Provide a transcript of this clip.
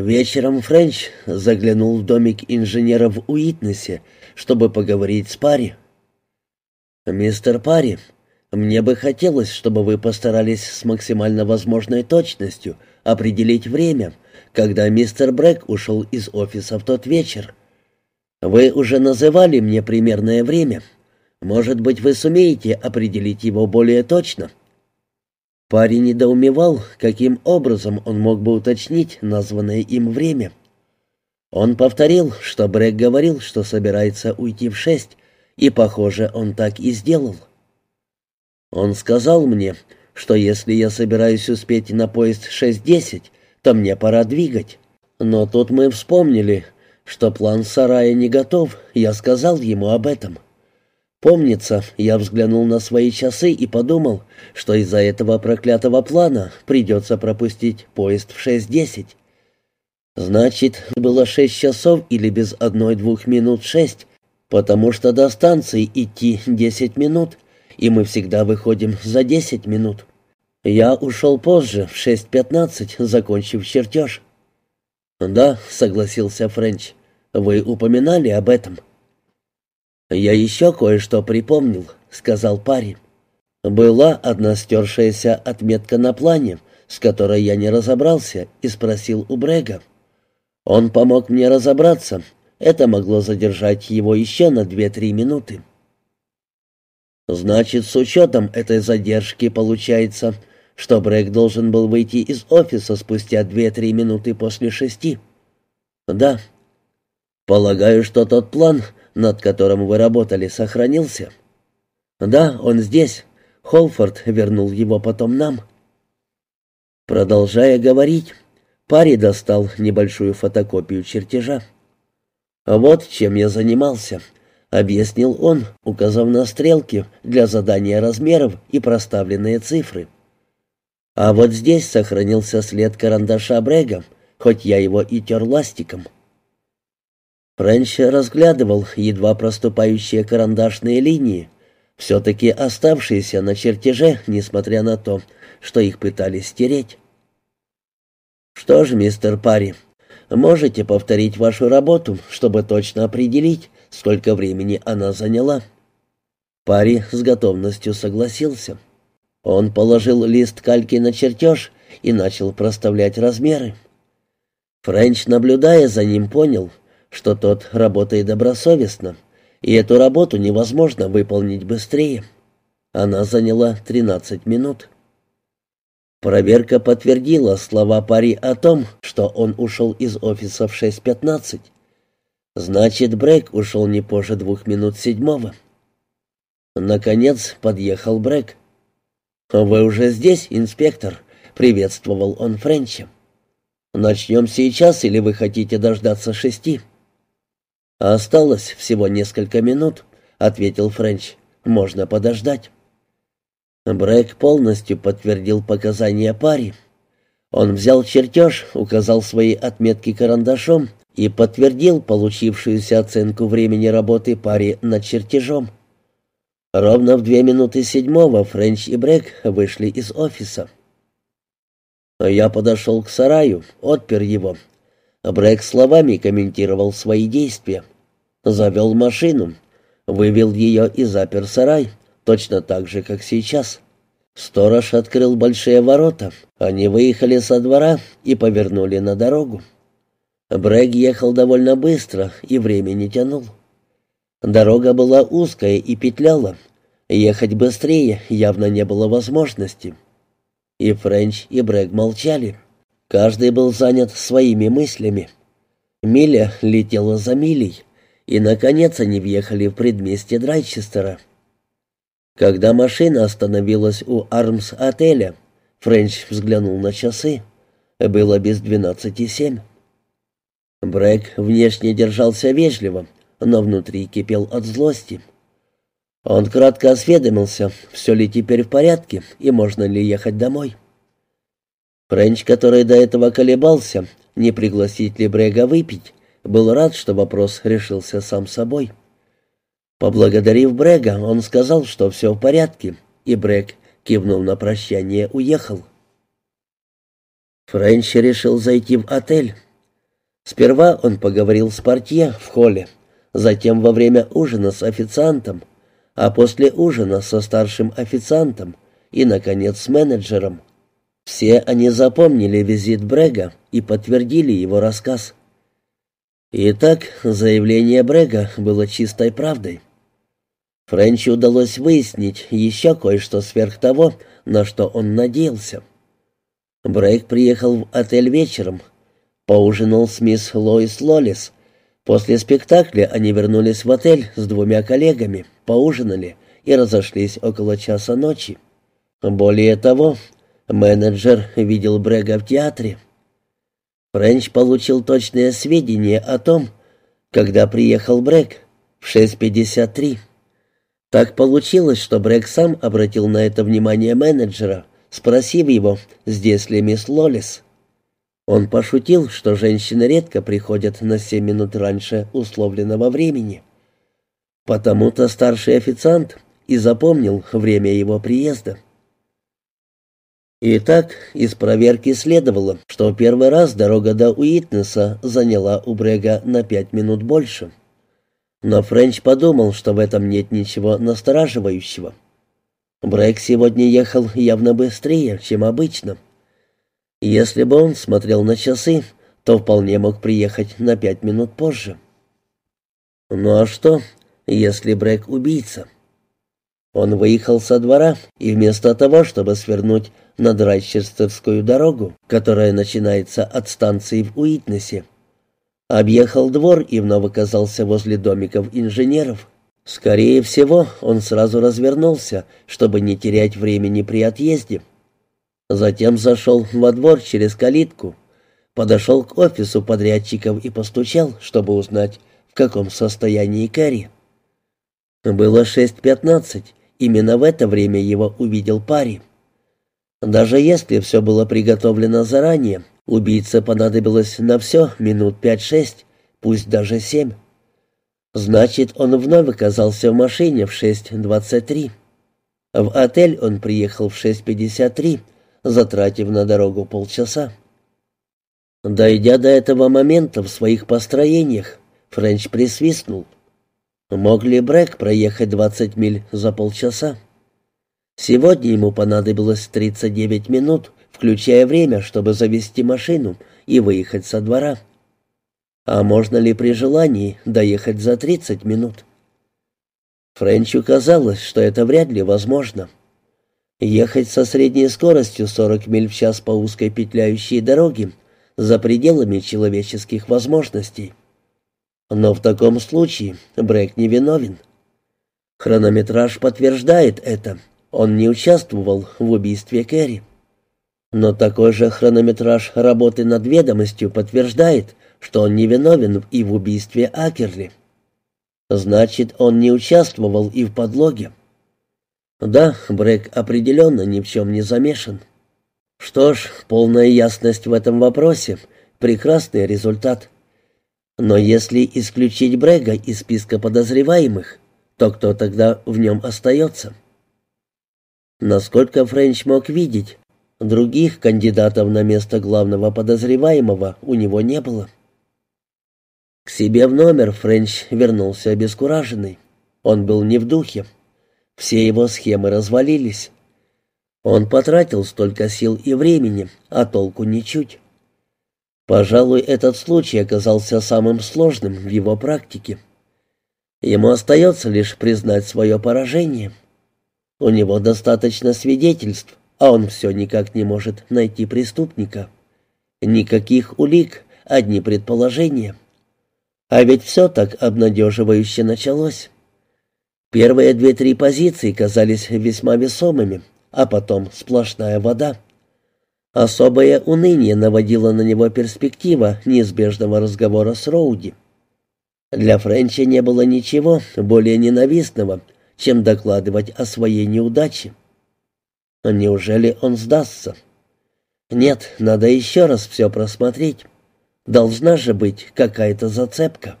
Вечером Френч заглянул в домик инженера в Уитнесе, чтобы поговорить с Пари. «Мистер Пари, мне бы хотелось, чтобы вы постарались с максимально возможной точностью определить время, когда мистер Брэк ушел из офиса в тот вечер. Вы уже называли мне примерное время. Может быть, вы сумеете определить его более точно?» Парень недоумевал, каким образом он мог бы уточнить названное им время. Он повторил, что Брэк говорил, что собирается уйти в шесть, и, похоже, он так и сделал. Он сказал мне, что если я собираюсь успеть на поезд 6.10, то мне пора двигать. Но тут мы вспомнили, что план сарая не готов, я сказал ему об этом. Помнится, я взглянул на свои часы и подумал, что из-за этого проклятого плана придется пропустить поезд в 6.10. Значит, было шесть часов или без одной-двух минут шесть, потому что до станции идти десять минут, и мы всегда выходим за десять минут. Я ушел позже, в шесть пятнадцать, закончив чертеж. «Да», — согласился Френч, — «вы упоминали об этом». «Я еще кое-что припомнил», — сказал парень. «Была одна стершаяся отметка на плане, с которой я не разобрался, и спросил у Брега. Он помог мне разобраться. Это могло задержать его еще на две-три минуты». «Значит, с учетом этой задержки получается, что Брег должен был выйти из офиса спустя две-три минуты после шести?» «Да». «Полагаю, что тот план, над которым вы работали, сохранился?» «Да, он здесь. Холфорд вернул его потом нам». Продолжая говорить, Пари достал небольшую фотокопию чертежа. «Вот чем я занимался», — объяснил он, указав на стрелки для задания размеров и проставленные цифры. «А вот здесь сохранился след карандаша Брега, хоть я его и тер ластиком». Френч разглядывал едва проступающие карандашные линии, все-таки оставшиеся на чертеже, несмотря на то, что их пытались стереть. «Что ж, мистер Парри, можете повторить вашу работу, чтобы точно определить, сколько времени она заняла?» Парри с готовностью согласился. Он положил лист кальки на чертеж и начал проставлять размеры. Френч, наблюдая за ним, понял — что тот работает добросовестно, и эту работу невозможно выполнить быстрее. Она заняла 13 минут. Проверка подтвердила слова пари о том, что он ушел из офиса в 6.15. Значит, Брэк ушел не позже двух минут седьмого. Наконец подъехал Брэк. «Вы уже здесь, инспектор?» — приветствовал он Френча. «Начнем сейчас или вы хотите дождаться шести?» «Осталось всего несколько минут», — ответил Френч. «Можно подождать». Брэк полностью подтвердил показания пари. Он взял чертеж, указал свои отметки карандашом и подтвердил получившуюся оценку времени работы пари над чертежом. Ровно в две минуты седьмого Френч и Брэк вышли из офиса. Я подошел к сараю, отпер его, Брэк словами комментировал свои действия. Завел машину, вывел ее и запер сарай, точно так же, как сейчас. Сторож открыл большие ворота. Они выехали со двора и повернули на дорогу. Брэк ехал довольно быстро и время не тянул. Дорога была узкая и петляла. Ехать быстрее явно не было возможности. И Френч, и Брэк молчали. Каждый был занят своими мыслями. Миля летела за милей, и, наконец, они въехали в предместье Драйчестера. Когда машина остановилась у Армс-отеля, Френч взглянул на часы. Было без двенадцати семь. Брэк внешне держался вежливо, но внутри кипел от злости. Он кратко осведомился, все ли теперь в порядке и можно ли ехать домой. Френч, который до этого колебался, не пригласить ли Брега выпить, был рад, что вопрос решился сам собой. Поблагодарив Брега, он сказал, что все в порядке, и Брег, кивнув на прощание, уехал. Френч решил зайти в отель. Сперва он поговорил с портье в холле, затем во время ужина с официантом, а после ужина со старшим официантом и, наконец, с менеджером. Все они запомнили визит Брега и подтвердили его рассказ. Итак, заявление Брега было чистой правдой. Френчу удалось выяснить еще кое-что сверх того, на что он надеялся. Брейк приехал в отель вечером, поужинал с мисс Лоис Лолис. После спектакля они вернулись в отель с двумя коллегами, поужинали и разошлись около часа ночи. Более того, менеджер видел Брега в театре. Френч получил точные сведения о том, когда приехал Брег в 6.53. Так получилось, что Брэк сам обратил на это внимание менеджера, спросив его, здесь ли мисс Лолис. Он пошутил, что женщины редко приходят на семь минут раньше условленного времени. Потому-то старший официант и запомнил время его приезда. Итак, из проверки следовало, что первый раз дорога до Уитнеса заняла у Брега на пять минут больше. Но Френч подумал, что в этом нет ничего настораживающего. Брэк сегодня ехал явно быстрее, чем обычно. Если бы он смотрел на часы, то вполне мог приехать на пять минут позже. Ну а что, если Брэк убийца? Он выехал со двора, и вместо того, чтобы свернуть на Драйчестерскую дорогу, которая начинается от станции в Уитнесе, Объехал двор и вновь оказался возле домиков инженеров. Скорее всего, он сразу развернулся, чтобы не терять времени при отъезде. Затем зашел во двор через калитку, подошел к офису подрядчиков и постучал, чтобы узнать, в каком состоянии Кэрри. Было 6.15, именно в это время его увидел парень. Даже если все было приготовлено заранее, Убийце понадобилось на все минут пять-шесть, пусть даже семь. Значит, он вновь оказался в машине в 6.23. В отель он приехал в 6.53, затратив на дорогу полчаса. Дойдя до этого момента в своих построениях, Френч присвистнул. Мог ли Брэк проехать 20 миль за полчаса? Сегодня ему понадобилось 39 минут, включая время, чтобы завести машину и выехать со двора. А можно ли при желании доехать за 30 минут? Френчу казалось, что это вряд ли возможно. Ехать со средней скоростью 40 миль в час по узкой петляющей дороге за пределами человеческих возможностей. Но в таком случае Брэк не виновен. Хронометраж подтверждает это. Он не участвовал в убийстве Кэрри. Но такой же хронометраж работы над ведомостью подтверждает, что он невиновен и в убийстве Акерли. Значит, он не участвовал и в подлоге. Да, Брэк определенно ни в чем не замешан. Что ж, полная ясность в этом вопросе — прекрасный результат. Но если исключить Брэга из списка подозреваемых, то кто тогда в нем остается? Насколько Френч мог видеть, Других кандидатов на место главного подозреваемого у него не было. К себе в номер Френч вернулся обескураженный. Он был не в духе. Все его схемы развалились. Он потратил столько сил и времени, а толку ничуть. Пожалуй, этот случай оказался самым сложным в его практике. Ему остается лишь признать свое поражение. У него достаточно свидетельств, а он все никак не может найти преступника. Никаких улик, одни предположения. А ведь все так обнадеживающе началось. Первые две-три позиции казались весьма весомыми, а потом сплошная вода. Особое уныние наводило на него перспектива неизбежного разговора с Роуди. Для Френча не было ничего более ненавистного, чем докладывать о своей неудаче. Неужели он сдастся? Нет, надо еще раз все просмотреть. Должна же быть какая-то зацепка.